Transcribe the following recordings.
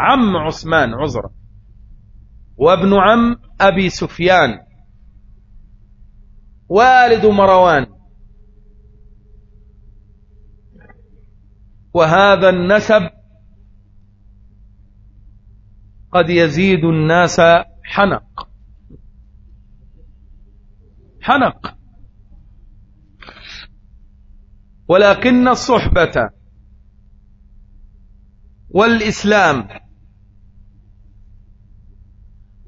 عم عثمان عذرا وابن عم أبي سفيان والد مروان وهذا النسب قد يزيد الناس حنق. حنق. ولكن الصحبة والإسلام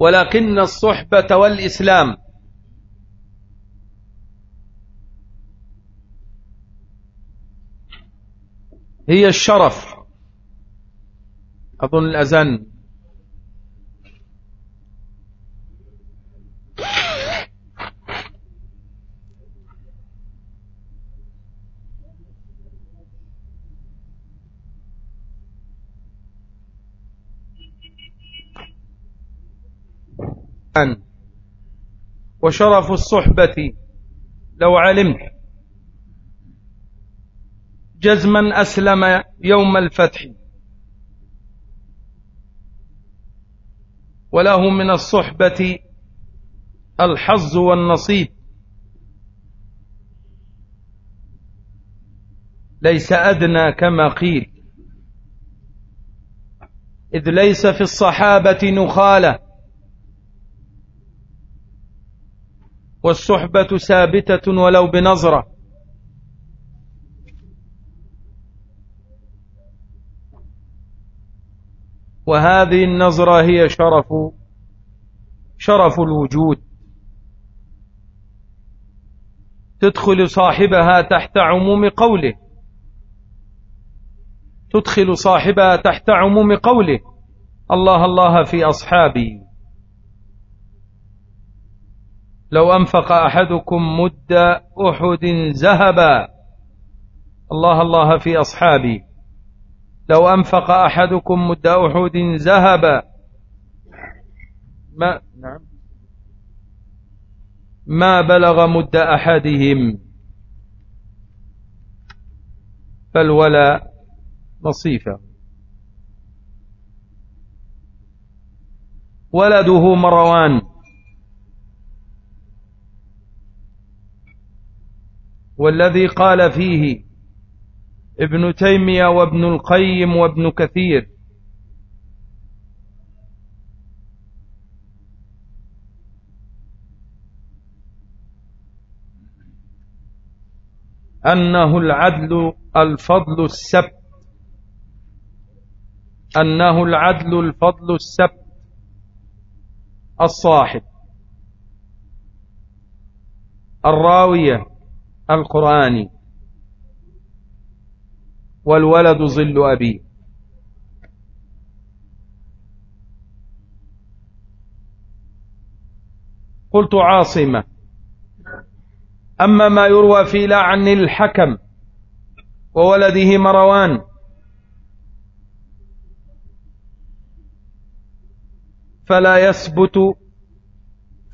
ولكن الصحبة والإسلام. هي الشرف. أظن الأذان وشرف الصحبة لو علمت. جزما أسلم يوم الفتح. وله من الصحبة الحظ والنصيب. ليس أدنى كما قيل. إذ ليس في الصحابة نخالة. والصحبة ثابتة ولو بنظرة. وهذه النظرة هي شرف شرف الوجود. تدخل صاحبها تحت عموم قوله. تدخل صاحبها تحت عموم قوله. الله الله في أصحابي. لو أنفق أحدكم مد أحد ذهبا. الله الله في أصحابي. لو أنفق أحدكم مد أحد ذهبا. ما نعم. ما بلغ مد أحدهم. فالولا نصيفه ولده مروان. والذي قال فيه ابن تيمية وابن القيم وابن كثير. أنه العدل الفضل السبت. أنه العدل الفضل السبت الصاحب. الراوية. القرآني والولد ظل أبيه قلت عاصمة. أما ما يروى في لعن الحكم وولده مروان فلا يثبت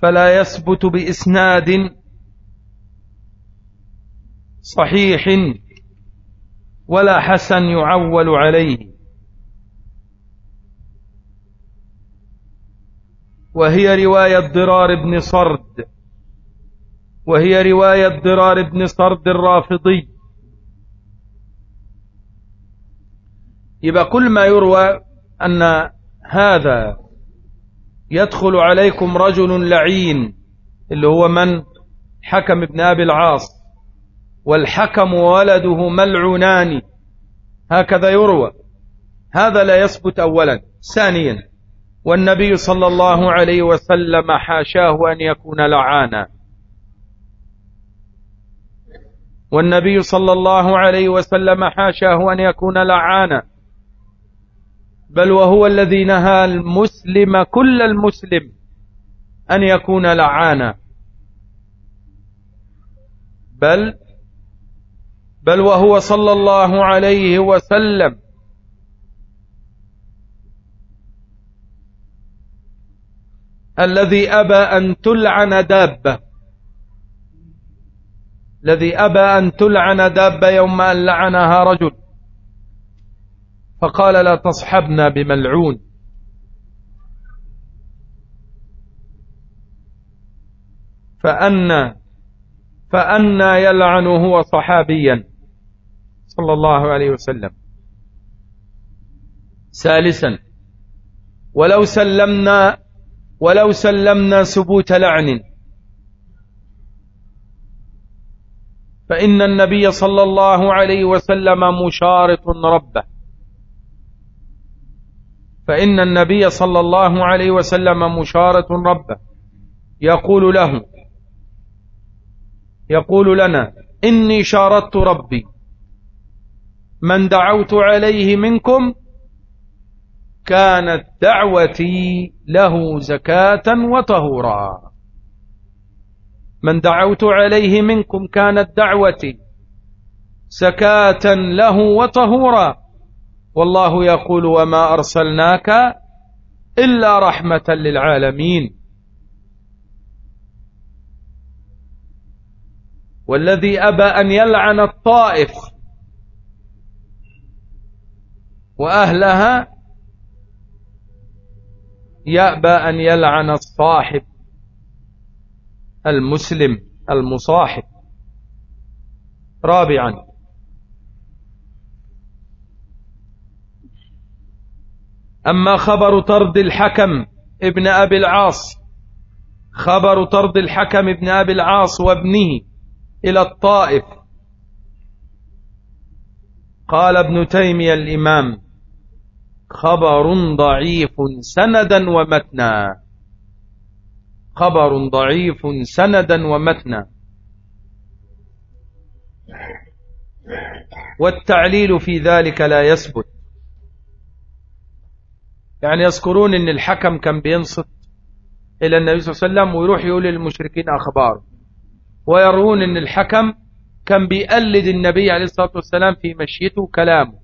فلا يثبت بإسناد صحيح ولا حسن يعول عليه. وهي رواية ضرار بن صرد. وهي رواية ضرار بن صرد الرافضي. يبقى كل ما يروى أن هذا يدخل عليكم رجل لعين اللي هو من؟ حكم ابن أبي العاص. والحكم وولده ملعونان. هكذا يروى. هذا لا يثبت أولا. ثانيا والنبي صلى الله عليه وسلم حاشاه أن يكون لعانا. والنبي صلى الله عليه وسلم حاشاه أن يكون لعانا. بل وهو الذي نهى المسلم كل المسلم أن يكون لعانا. بل بل وهو صلى الله عليه وسلم. الذي أبى أن تلعن دابة. الذي أبى أن تلعن دابة يوم أن لعنها رجل. فقال لا تصحبنا بملعون. فأنا فأنا يلعن هو صحابيا. صلى الله عليه وسلم. ثالثا ولو سلمنا ولو سلمنا ثبوت لعن. فإن النبي صلى الله عليه وسلم مشارط ربه. فإن النبي صلى الله عليه وسلم مشارط ربه. يقول له يقول لنا إني شارطت ربي. من دعوت عليه منكم كانت دعوتي له زكاة وطهورا. من دعوت عليه منكم كانت دعوتي زكاة له وطهورا. والله يقول وما أرسلناك إلا رحمة للعالمين. والذي أبى أن يلعن الطائف وأهلها يأبى أن يلعن الصاحب المسلم المصاحب. رابعا. أما خبر طرد الحكم ابن أبي العاص خبر طرد الحكم ابن أبي العاص وابنه إلى الطائف. قال ابن تيمية الإمام خبر ضعيف سندا ومتنا. خبر ضعيف سندا ومتنا. والتعليل في ذلك لا يثبت. يعني يذكرون إن الحكم كان بينصت إلى النبي صلى الله عليه وسلم ويروح يقول للمشركين أخبار. ويرون إن الحكم كان بيقلد النبي عليه الصلاة والسلام في مشيته كلامه.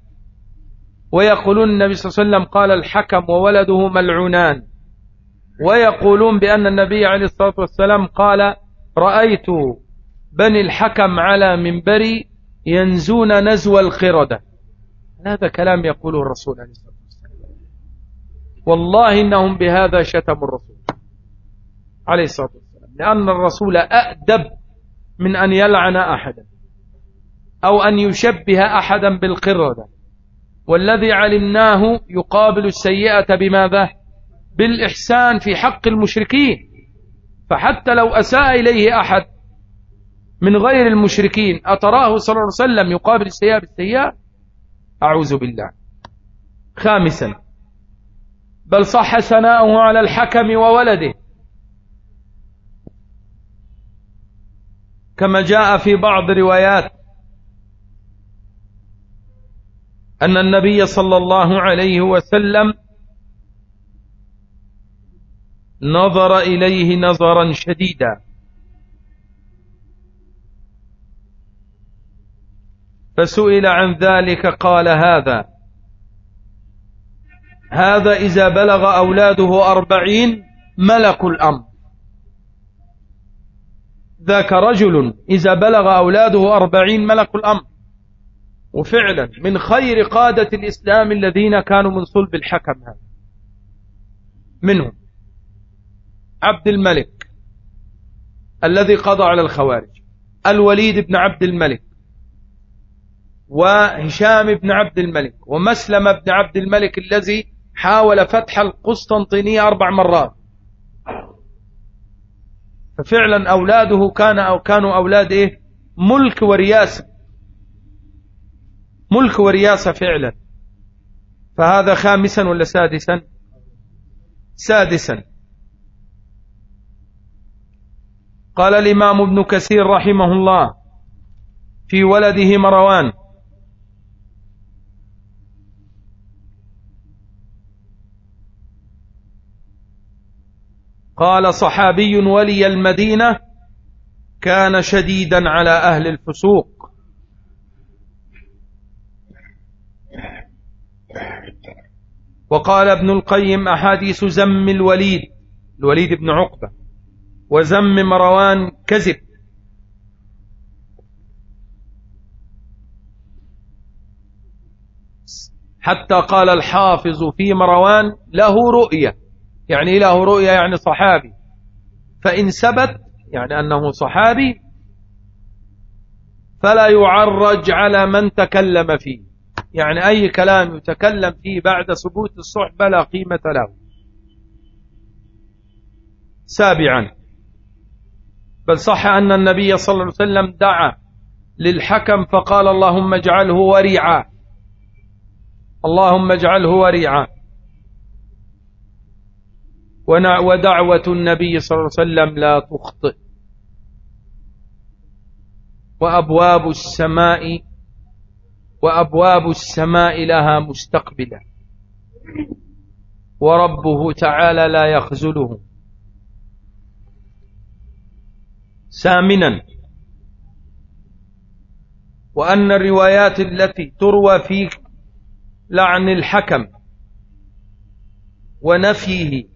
ويقولون النبي صلى الله عليه وسلم قال الحكم وولده ملعونان. ويقولون بأن النبي عليه الصلاة والسلام قال رأيت بني الحكم على منبري ينزون نزو القردة هذا كلام يقوله الرسول عليه الصلاة والسلام. والله إنهم بهذا شتموا الرسول عليه الصلاة والسلام. لأن الرسول أأدب من أن يلعن أحدا أو أن يشبه أحدا بالقردة. والذي علمناه يقابل السيئة بماذا؟ بالإحسان في حق المشركين. فحتى لو أساء إليه أحد من غير المشركين أتراه صلى الله عليه وسلم يقابل السيئة بالسيئة؟ أعوذ بالله. خامسا بل صح ثناؤه على الحكم وولده. كما جاء في بعض روايات أن النبي صلى الله عليه وسلم نظر إليه نظرا شديدا. فسئل عن ذلك قال هذا. هذا إذا بلغ أولاده أربعين ملك الأمر. ذاك رجل إذا بلغ أولاده أربعين ملك الأمر. وفعلا من خير قادة الإسلام الذين كانوا من صلب الحكم هذا. منهم عبد الملك الذي قضى على الخوارج الوليد بن عبد الملك وهشام بن عبد الملك ومسلم بن عبد الملك الذي حاول فتح القسطنطينية أربع مرات. ففعلا أولاده كان أو كانوا أولاد إيه؟ ملك ورياسة. ملك ورياسة فعلا. فهذا خامسا ولا سادسا؟ سادسا. قال الإمام ابن كثير رحمه الله في ولده مروان. قال صحابي ولي المدينة كان شديدا على أهل الفسوق. وقال ابن القيم أحاديث زم الوليد الوليد بن عقبة وزم مروان كذب. حتى قال الحافظ في مروان له رؤية. يعني له رؤية يعني صحابي. فإن ثبت يعني أنه صحابي فلا يعرج على من تكلم فيه. يعني أي كلام يتكلم فيه بعد ثبوت الصحبة لا قيمة له. سابعا بل صح أن النبي صلى الله عليه وسلم دعا للحكم فقال اللهم اجعله وريعا. اللهم اجعله وريعا. ودعوة النبي صلى الله عليه وسلم لا تخطئ. وأبواب السماء وأبواب السماء لها مستقبلة وربه تعالى لا يخزله سامنا وأن الروايات التي تروى في لعن الحكم ونفيه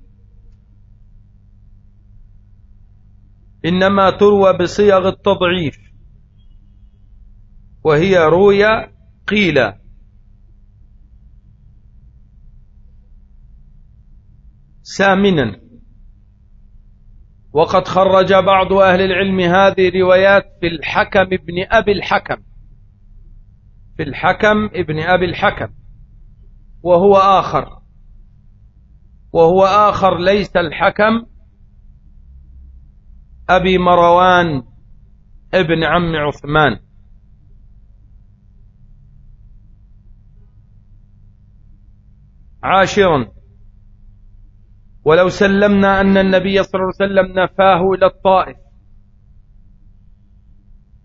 إنما تروى بصيغ التضعيف وهي روية قيل. سامنا وقد خرج بعض أهل العلم هذه الروايات في الحكم ابن أبي الحكم. في الحكم ابن أبي الحكم وهو آخر وهو آخر ليس الحكم أبي مروان ابن عم عثمان. عاشرا ولو سلمنا أن النبي صلى الله عليه وسلم نفاه إلى الطائف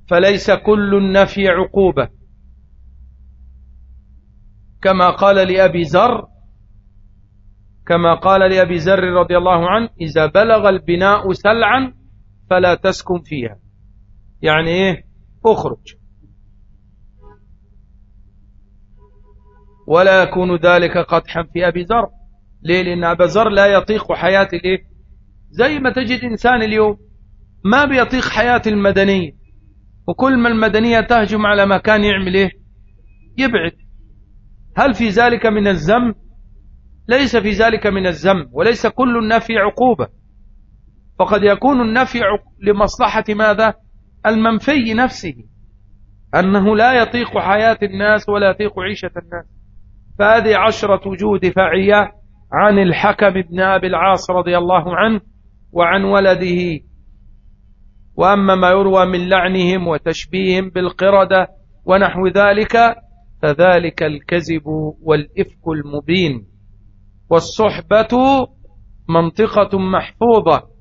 فليس كل النفي عقوبة. كما قال لأبي زر كما قال لأبي زر رضي الله عنه إذا بلغ البناء سلعا فلا تسكن فيها. يعني إيه؟ أخرج. ولا يكون ذلك قدحا في أبي زر ليه؟ لأن أبا زر لا يطيق حياة الإيه؟ زي ما تجد إنسان اليوم ما بيطيق حياة المدنية. وكل ما المدنية تهجم على مكان يعمل إيه؟ يبعد. هل في ذلك من الزم ليس في ذلك من الزم وليس كل النفي عقوبة. فقد يكون النفي لمصلحة ماذا؟ المنفي نفسه. أنه لا يطيق حياة الناس ولا يطيق عيشة الناس. فهذه عشرة وجوه دفاعية عن الحكم بن أبي العاص رضي الله عنه وعن ولده. وأما ما يروى من لعنهم وتشبيههم بالقردة ونحو ذلك فذلك الكذب والإفك المبين. والصحبة منطقة محفوظة.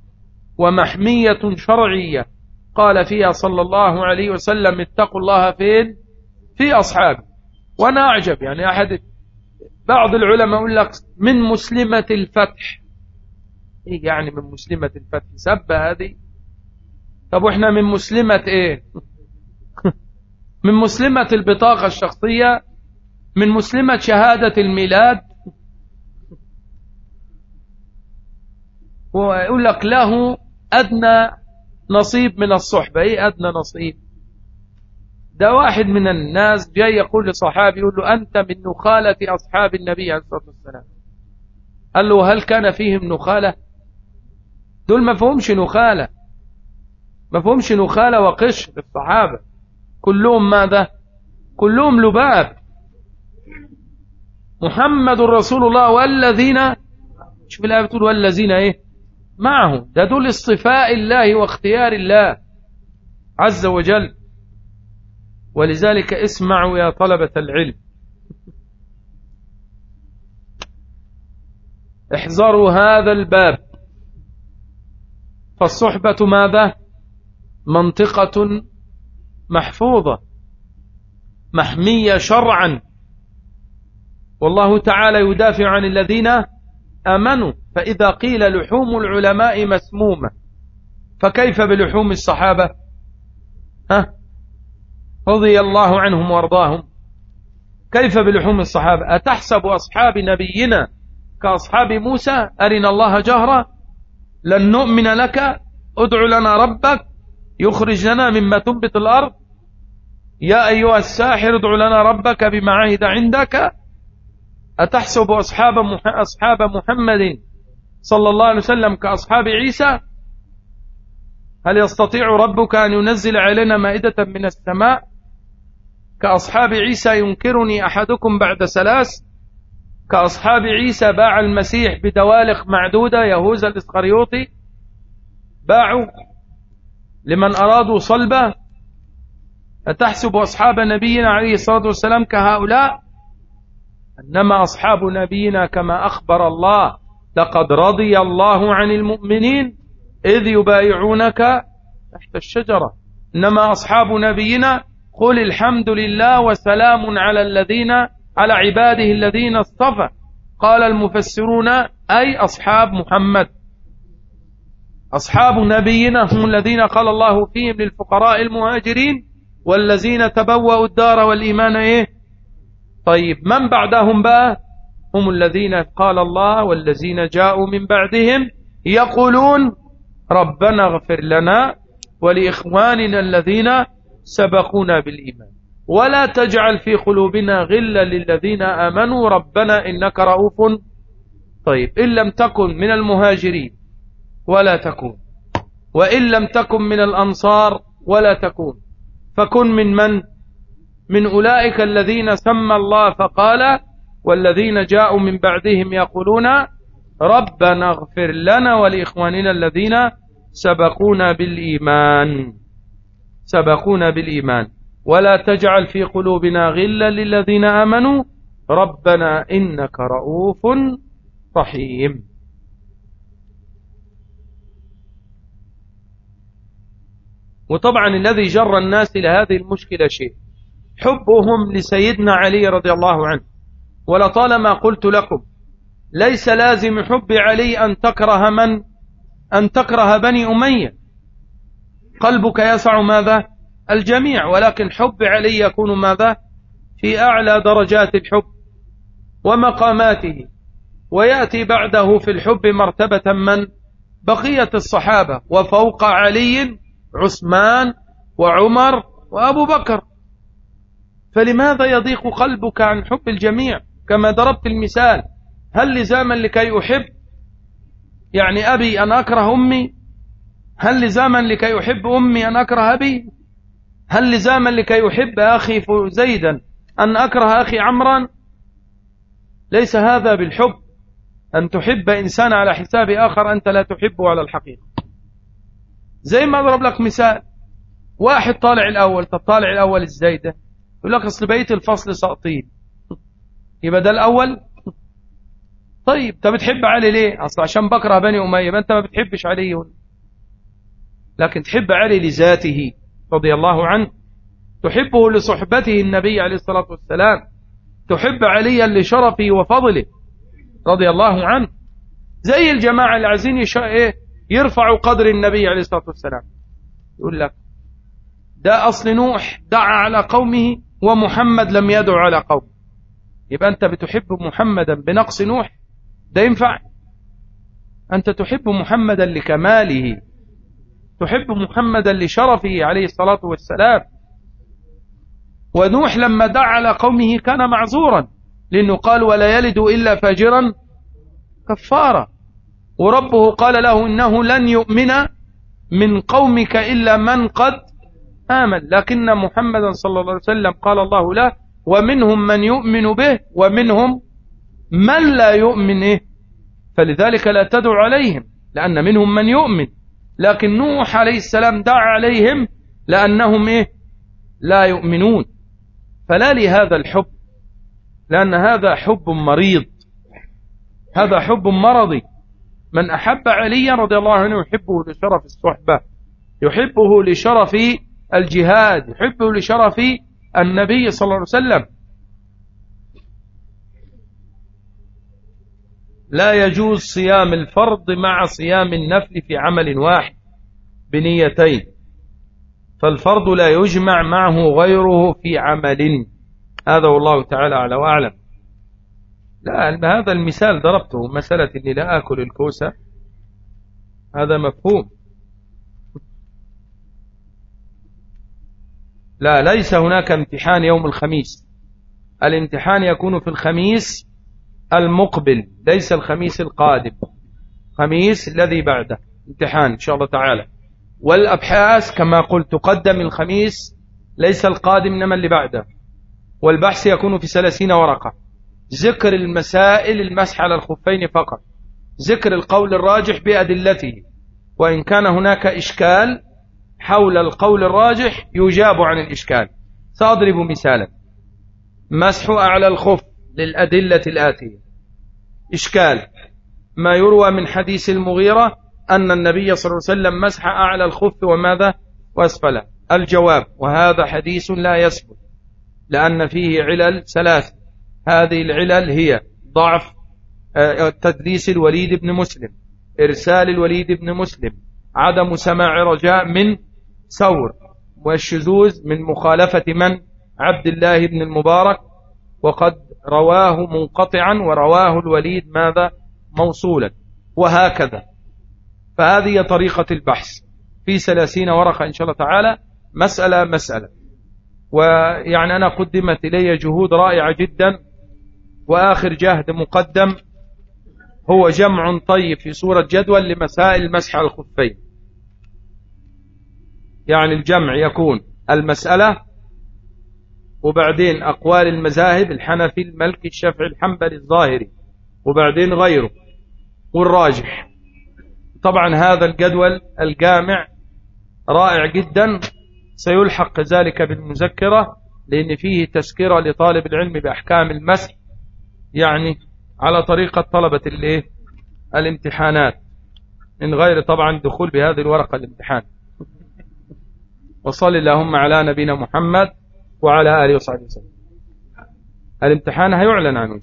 ومحمية شرعية. قال فيها صلى الله عليه وسلم اتقوا الله فين؟ في أصحابه. وأنا أعجب يعني أحد بعض العلماء يقول لك من مسلمة الفتح. إيه يعني من مسلمة الفتح؟ سب هذه. طب وإحنا من مسلمة إيه؟ من مسلمة البطاقة الشخصية؟ من مسلمة شهادة الميلاد؟ ويقول لك له أدنى نصيب من الصحبة. إيه أدنى نصيب؟ ده واحد من الناس جاي يقول لصحابي يقول له أنت من نخالة أصحاب النبي عليه الصلاة والسلام. قال له هل كان فيهم نخالة؟ دول ما فهمش نخالة. ما فهمش نخالة وقش الصحابة. كلهم ماذا؟ كلهم لباب. محمد رسول الله والذين شوف الآية بتقول والذين إيه؟ معه. دول اصطفاء الله واختيار الله عز وجل. ولذلك اسمعوا يا طلبة العلم. احذروا هذا الباب. فالصحبة ماذا؟ منطقة محفوظة. محمية شرعا. والله تعالى يدافع عن الذين أمنوا فإذا قيل لحوم العلماء مسمومة فكيف بلحوم الصحابة؟ ها؟ رضي الله عنهم وأرضاهم. كيف بلحوم الصحابة؟ أتحسب أصحاب نبينا كأصحاب موسى؟ أرنا الله جهرا؟ لن نؤمن لك ادع لنا ربك يخرج لنا مما تنبت الأرض. يا أيها الساحر ادع لنا ربك بما عهد عندك. أتحسب أصحاب أصحاب محمد صلى الله عليه وسلم كأصحاب عيسى؟ هل يستطيع ربك أن ينزل علينا مائدة من السماء كأصحاب عيسى ينكرني أحدكم بعد ثلاث؟ كأصحاب عيسى باع المسيح بدوالق معدودة يهوذا الإسخريوطي؟ باعوا لمن أرادوا صلبه؟ أتحسب أصحاب نبينا عليه الصلاة والسلام كهؤلاء؟ إنما أصحاب نبينا كما أخبر الله لقد رضي الله عن المؤمنين إذ يبايعونك تحت الشجرة. إنما أصحاب نبينا قل الحمد لله وسلام على الذين على عباده الذين اصطفى. قال المفسرون أي أصحاب محمد؟ أصحاب نبينا هم الذين قال الله فيهم للفقراء المهاجرين والذين تبوأوا الدار والإيمان إيه؟ طيب من بعدهم بقى؟ هم الذين قال الله والذين جاءوا من بعدهم يقولون ربنا اغفر لنا ولإخواننا الذين سبقونا بالإيمان. ولا تجعل في قلوبنا غلا للذين آمنوا. ربنا إنك رؤوف. طيب إن لم تكن من المهاجرين ولا تكون. وإن لم تكن من الأنصار ولا تكون. فكن من من؟ من أولئك الذين سمى الله فقال والذين جاءوا من بعدهم يقولون ربنا اغفر لنا ولإخواننا الذين سبقونا بالإيمان. سبقونا بالإيمان. ولا تجعل في قلوبنا غلا للذين آمنوا. ربنا إنك رؤوف رحيم. وطبعا الذي جر الناس إلى هذه المشكلة شيء. حبهم لسيدنا علي رضي الله عنه. ولطالما قلت لكم ليس لازم حب علي أن تكره من؟ أن تكره بني أمية. قلبك يسع ماذا؟ الجميع. ولكن حب علي يكون ماذا؟ في أعلى درجات الحب ومقاماته. ويأتي بعده في الحب مرتبة من؟ بقية الصحابة. وفوق علي عثمان وعمر وأبو بكر. فلماذا يضيق قلبك عن حب الجميع؟ كما ضربت المثال هل لزاما لكي أحب؟ يعني أبي أن أكره أمي؟ هل لزاما لكي أحب أمي أن أكره أبي؟ هل لزاما لكي أحب أخي زيدا أن أكره أخي عمرا؟ ليس هذا بالحب أن تحب إنسان على حساب آخر أنت لا تحبه على الحقيقة. زي ما أضرب لك مثال واحد طالع الأول تطالع الأول الزايدة يقول لك أصل بقية الفصل ساقطين. يبقى ده الأول؟ طيب أنت بتحب علي ليه؟ أصل عشان بكره بني أمية ما أنت ما بتحبش علي. لكن تحب علي لذاته رضي الله عنه. تحبه لصحبته النبي عليه الصلاة والسلام. تحب عليا لشرفه وفضله رضي الله عنه. زي الجماعة اللي عايزين إيه؟ يرفعوا قدر النبي عليه الصلاة والسلام. يقول لك ده أصل نوح دعا على قومه ومحمد لم يدعو على قومه يبقى أنت بتحب محمدا بنقص نوح؟ ده ينفع؟ أنت تحب محمدا لكماله. تحب محمدا لشرفه عليه الصلاة والسلام. ونوح لما دعا على قومه كان معذورا لأنه قال ولا يلد إلا فاجرا كفارا وربه قال له إنه لن يؤمن من قومك إلا من قد آمن. لكن محمدا صلى الله عليه وسلم قال الله له ومنهم من يؤمن به ومنهم من لا يؤمن إيه؟ فلذلك لا تدعو عليهم لأن منهم من يؤمن. لكن نوح عليه السلام دعا عليهم لأنهم إيه؟ لا يؤمنون. فلا لهذا الحب لأن هذا حب مريض. هذا حب مرضي. من أحب عليا رضي الله عنه يحبه لشرف الصحبة يحبه لشرف الجهاد يحبه لشرف النبي صلى الله عليه وسلم. لا يجوز صيام الفرض مع صيام النفل في عمل واحد بنيتين. فالفرض لا يجمع معه غيره في عمل. هذا والله تعالى أعلى وأعلم. لا هذا المثال ضربته مسألة أني لا أكل الكوسة. هذا مفهوم. لا ليس هناك امتحان يوم الخميس. الامتحان يكون في الخميس المقبل ليس الخميس القادم. خميس الذي بعده امتحان إن شاء الله تعالى. والأبحاث كما قلت تقدم الخميس ليس القادم إنما اللي بعده. والبحث يكون في ثلاثين ورقة. ذكر المسائل المسح على الخفين فقط. ذكر القول الراجح بأدلته. وإن كان هناك إشكال حول القول الراجح يجاب عن الإشكال. سأضرب مثالا. مسح أعلى الخف للأدلة الآتية. إشكال. ما يروى من حديث المغيرة أن النبي صلى الله عليه وسلم مسح أعلى الخف وماذا؟ وأسفله. الجواب وهذا حديث لا يثبت لأن فيه علل ثلاث. هذه العلل هي ضعف آه، تدليس الوليد بن مسلم إرسال الوليد بن مسلم عدم سماع رجاء من ثور والشذوذ من مخالفة من؟ عبد الله بن المبارك. وقد رواه منقطعا ورواه الوليد ماذا؟ موصولا. وهكذا. فهذه طريقة البحث. في ثلاثين ورقة إن شاء الله تعالى. مسألة مسألة. ويعني أنا قدمت إلي جهود رائعة جدا. وآخر جهد مقدم هو جمع طيب في صورة جدول لمسائل على الخفين. يعني الجمع يكون المسألة وبعدين أقوال المذاهب الحنفي الملكي الشافعي الحنبلي الظاهري وبعدين غيره والراجح. طبعا هذا الجدول الجامع رائع جدا سيلحق ذلك بالمذكرة لأن فيه تذكرة لطالب العلم بأحكام المسح يعني على طريقة طلبة الامتحانات. من غير طبعا دخول بهذه الورقة الامتحان. وصل اللهم على نبينا محمد وعلى آله وصحبه وسلم. الامتحان هيعلن عنه